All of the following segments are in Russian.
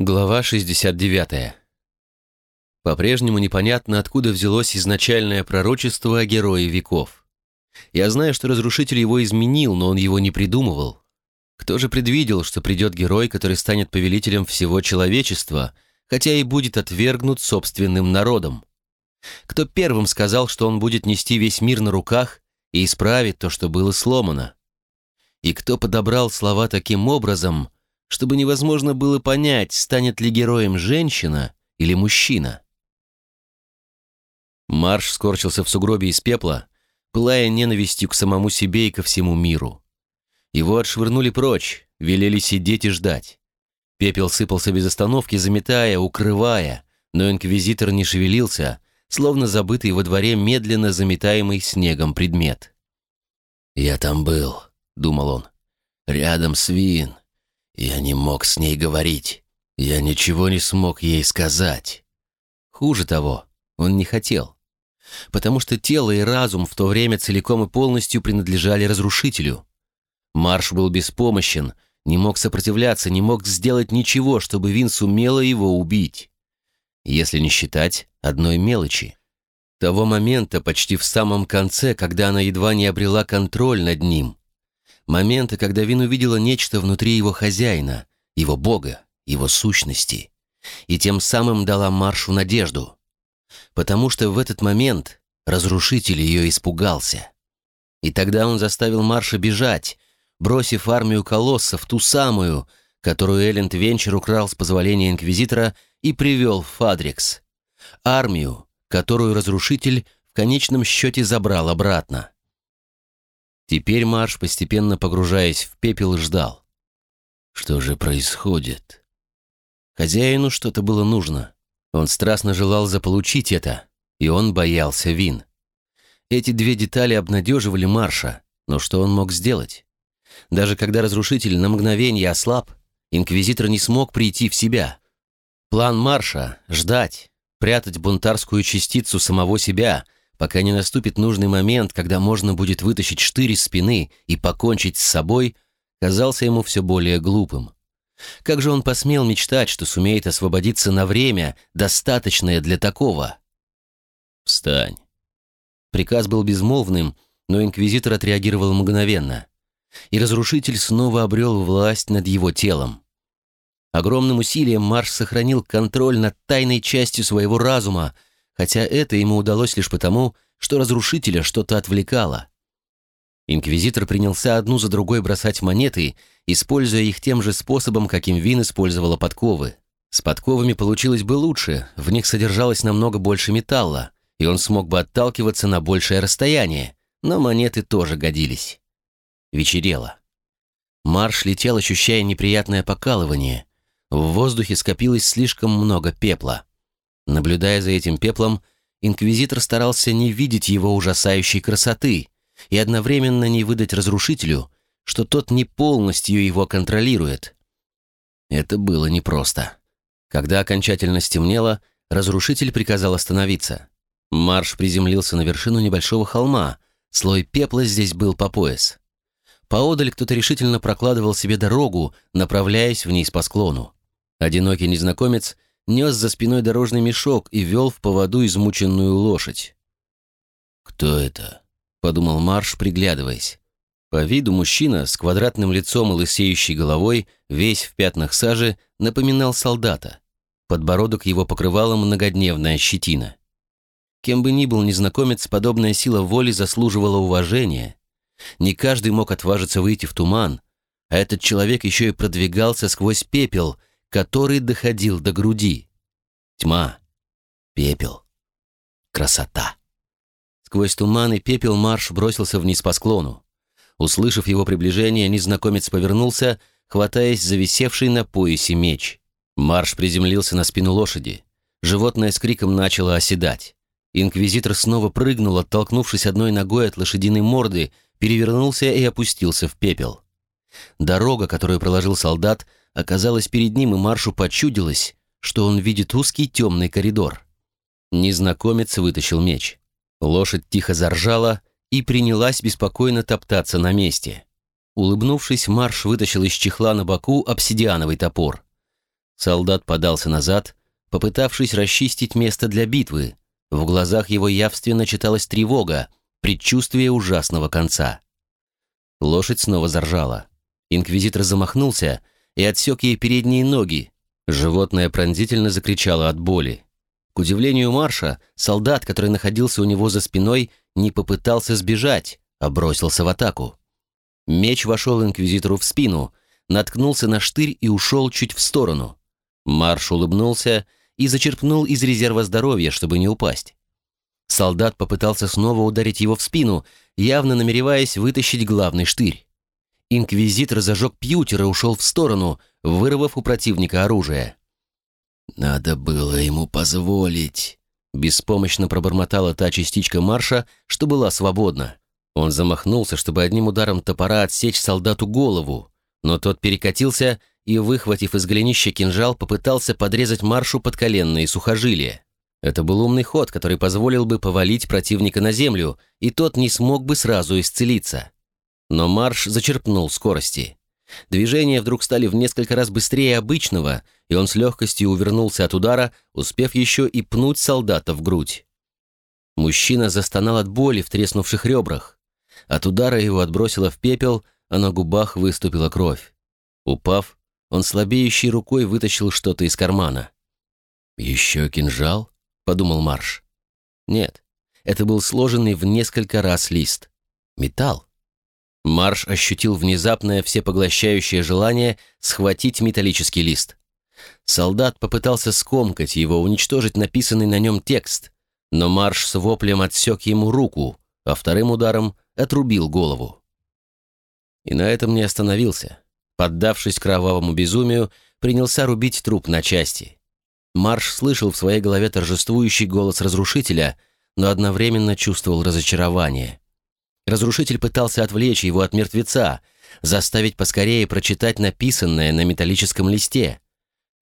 Глава 69. По-прежнему непонятно, откуда взялось изначальное пророчество о герое веков. Я знаю, что разрушитель его изменил, но он его не придумывал. Кто же предвидел, что придет герой, который станет повелителем всего человечества, хотя и будет отвергнут собственным народом? Кто первым сказал, что он будет нести весь мир на руках и исправит то, что было сломано? И кто подобрал слова таким образом – чтобы невозможно было понять, станет ли героем женщина или мужчина. Марш скорчился в сугробе из пепла, пылая ненавистью к самому себе и ко всему миру. Его отшвырнули прочь, велели сидеть и ждать. Пепел сыпался без остановки, заметая, укрывая, но инквизитор не шевелился, словно забытый во дворе медленно заметаемый снегом предмет. «Я там был», — думал он, — «рядом с Вин, я не мог с ней говорить. Я ничего не смог ей сказать. Хуже того, он не хотел. Потому что тело и разум в то время целиком и полностью принадлежали разрушителю. Марш был беспомощен, не мог сопротивляться, не мог сделать ничего, чтобы Вин сумела его убить. Если не считать одной мелочи. Того момента, почти в самом конце, когда она едва не обрела контроль над ним, Моменты, когда Вин увидела нечто внутри его хозяина, его бога, его сущности, и тем самым дала Маршу надежду. Потому что в этот момент разрушитель ее испугался. И тогда он заставил Марша бежать, бросив армию колоссов, ту самую, которую Элленд Венчер украл с позволения Инквизитора и привел в Фадрикс. Армию, которую разрушитель в конечном счете забрал обратно. Теперь Марш, постепенно погружаясь в пепел, ждал. Что же происходит? Хозяину что-то было нужно. Он страстно желал заполучить это, и он боялся вин. Эти две детали обнадеживали Марша, но что он мог сделать? Даже когда разрушитель на мгновение ослаб, инквизитор не смог прийти в себя. План Марша — ждать, прятать бунтарскую частицу самого себя — пока не наступит нужный момент, когда можно будет вытащить штырь из спины и покончить с собой, казался ему все более глупым. Как же он посмел мечтать, что сумеет освободиться на время, достаточное для такого? «Встань!» Приказ был безмолвным, но инквизитор отреагировал мгновенно. И разрушитель снова обрел власть над его телом. Огромным усилием Марш сохранил контроль над тайной частью своего разума, хотя это ему удалось лишь потому, что разрушителя что-то отвлекало. Инквизитор принялся одну за другой бросать монеты, используя их тем же способом, каким Вин использовала подковы. С подковами получилось бы лучше, в них содержалось намного больше металла, и он смог бы отталкиваться на большее расстояние, но монеты тоже годились. Вечерело. Марш летел, ощущая неприятное покалывание. В воздухе скопилось слишком много пепла. Наблюдая за этим пеплом, инквизитор старался не видеть его ужасающей красоты и одновременно не выдать разрушителю, что тот не полностью его контролирует. Это было непросто. Когда окончательно стемнело, разрушитель приказал остановиться. Марш приземлился на вершину небольшого холма, слой пепла здесь был по пояс. Поодаль кто-то решительно прокладывал себе дорогу, направляясь вниз по склону. Одинокий незнакомец — нес за спиной дорожный мешок и вел в поводу измученную лошадь. «Кто это?» — подумал Марш, приглядываясь. По виду мужчина с квадратным лицом и лысеющей головой, весь в пятнах сажи, напоминал солдата. Подбородок его покрывала многодневная щетина. Кем бы ни был незнакомец, подобная сила воли заслуживала уважения. Не каждый мог отважиться выйти в туман, а этот человек еще и продвигался сквозь пепел, который доходил до груди. Тьма, пепел, красота. Сквозь туман и пепел марш бросился вниз по склону. Услышав его приближение, незнакомец повернулся, хватаясь за висевший на поясе меч. Марш приземлился на спину лошади. Животное с криком начало оседать. Инквизитор снова прыгнул, оттолкнувшись одной ногой от лошадиной морды, перевернулся и опустился в пепел. Дорога, которую проложил солдат, оказалась перед ним, и Маршу почудилось, что он видит узкий темный коридор. Незнакомец вытащил меч. Лошадь тихо заржала и принялась беспокойно топтаться на месте. Улыбнувшись, Марш вытащил из чехла на боку обсидиановый топор. Солдат подался назад, попытавшись расчистить место для битвы. В глазах его явственно читалась тревога, предчувствие ужасного конца. Лошадь снова заржала. Инквизитор замахнулся и отсек ей передние ноги. Животное пронзительно закричало от боли. К удивлению Марша, солдат, который находился у него за спиной, не попытался сбежать, а бросился в атаку. Меч вошел инквизитору в спину, наткнулся на штырь и ушел чуть в сторону. Марш улыбнулся и зачерпнул из резерва здоровья, чтобы не упасть. Солдат попытался снова ударить его в спину, явно намереваясь вытащить главный штырь. Инквизитор зажег пьютер и ушел в сторону, вырвав у противника оружие. «Надо было ему позволить», — беспомощно пробормотала та частичка марша, что была свободна. Он замахнулся, чтобы одним ударом топора отсечь солдату голову, но тот перекатился и, выхватив из голенища кинжал, попытался подрезать маршу подколенные сухожилия. Это был умный ход, который позволил бы повалить противника на землю, и тот не смог бы сразу исцелиться. Но марш зачерпнул скорости. Движения вдруг стали в несколько раз быстрее обычного, и он с легкостью увернулся от удара, успев еще и пнуть солдата в грудь. Мужчина застонал от боли в треснувших ребрах. От удара его отбросило в пепел, а на губах выступила кровь. Упав, он слабеющей рукой вытащил что-то из кармана. «Еще кинжал?» — подумал Марш. «Нет, это был сложенный в несколько раз лист. Металл. Марш ощутил внезапное всепоглощающее желание схватить металлический лист. Солдат попытался скомкать его, уничтожить написанный на нем текст, но Марш с воплем отсек ему руку, а вторым ударом отрубил голову. И на этом не остановился. Поддавшись кровавому безумию, принялся рубить труп на части. Марш слышал в своей голове торжествующий голос разрушителя, но одновременно чувствовал разочарование. Разрушитель пытался отвлечь его от мертвеца, заставить поскорее прочитать написанное на металлическом листе.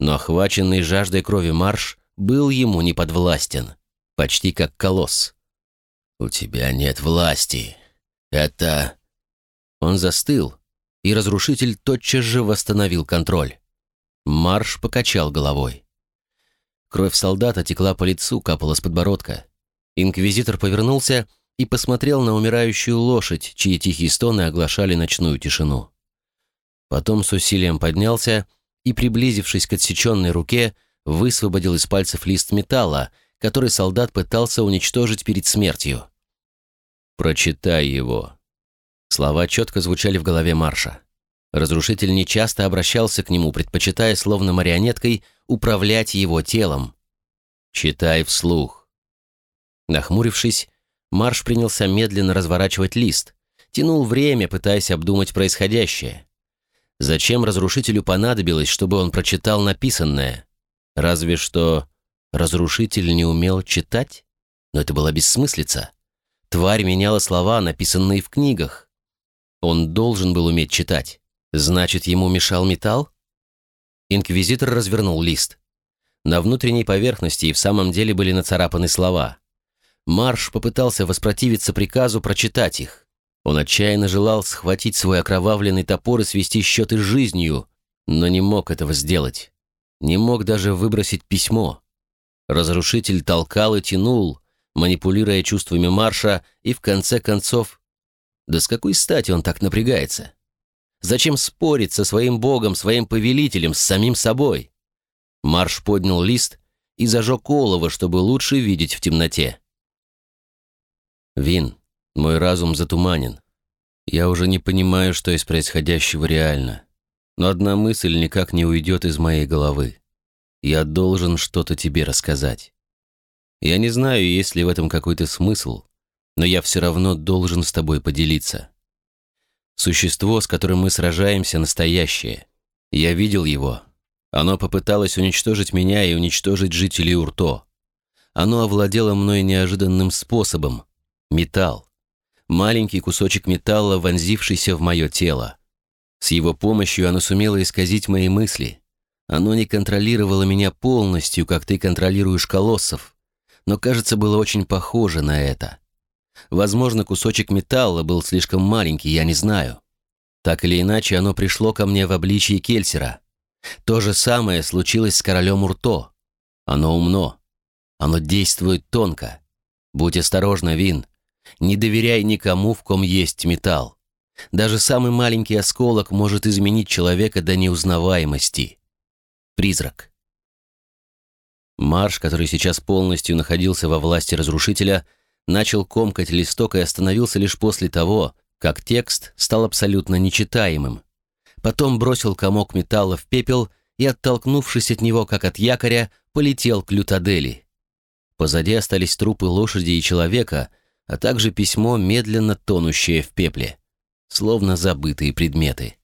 Но охваченный жаждой крови марш был ему неподвластен, почти как колосс. «У тебя нет власти. Это...» Он застыл, и разрушитель тотчас же восстановил контроль. Марш покачал головой. Кровь солдата текла по лицу, капала с подбородка. Инквизитор повернулся и посмотрел на умирающую лошадь, чьи тихие стоны оглашали ночную тишину. Потом с усилием поднялся и, приблизившись к отсеченной руке, высвободил из пальцев лист металла, который солдат пытался уничтожить перед смертью. «Прочитай его». Слова четко звучали в голове Марша. Разрушитель нечасто обращался к нему, предпочитая, словно марионеткой, управлять его телом. «Читай вслух». Нахмурившись, Марш принялся медленно разворачивать лист, тянул время, пытаясь обдумать происходящее. Зачем разрушителю понадобилось, чтобы он прочитал написанное? Разве что разрушитель не умел читать? Но это была бессмыслица. Тварь меняла слова, написанные в книгах. Он должен был уметь читать. Значит, ему мешал металл? Инквизитор развернул лист. На внутренней поверхности и в самом деле были нацарапаны слова. Марш попытался воспротивиться приказу прочитать их. Он отчаянно желал схватить свой окровавленный топор и свести счеты с жизнью, но не мог этого сделать. Не мог даже выбросить письмо. Разрушитель толкал и тянул, манипулируя чувствами Марша, и в конце концов... Да с какой стати он так напрягается? Зачем спорить со своим богом, своим повелителем, с самим собой? Марш поднял лист и зажег олово, чтобы лучше видеть в темноте. Вин, мой разум затуманен. Я уже не понимаю, что из происходящего реально. Но одна мысль никак не уйдет из моей головы. Я должен что-то тебе рассказать. Я не знаю, есть ли в этом какой-то смысл, но я все равно должен с тобой поделиться. Существо, с которым мы сражаемся, настоящее. Я видел его. Оно попыталось уничтожить меня и уничтожить жителей Урто. Оно овладело мной неожиданным способом, Металл. Маленький кусочек металла, вонзившийся в мое тело. С его помощью оно сумело исказить мои мысли. Оно не контролировало меня полностью, как ты контролируешь колоссов, но, кажется, было очень похоже на это. Возможно, кусочек металла был слишком маленький, я не знаю. Так или иначе, оно пришло ко мне в обличии Кельсера. То же самое случилось с королем Урто. Оно умно. Оно действует тонко. Будь осторожна, Вин. Не доверяй никому, в ком есть металл. Даже самый маленький осколок может изменить человека до неузнаваемости. Призрак. Марш, который сейчас полностью находился во власти разрушителя, начал комкать листок и остановился лишь после того, как текст стал абсолютно нечитаемым. Потом бросил комок металла в пепел и, оттолкнувшись от него, как от якоря, полетел к Лютадели. Позади остались трупы лошади и человека, а также письмо, медленно тонущее в пепле, словно забытые предметы.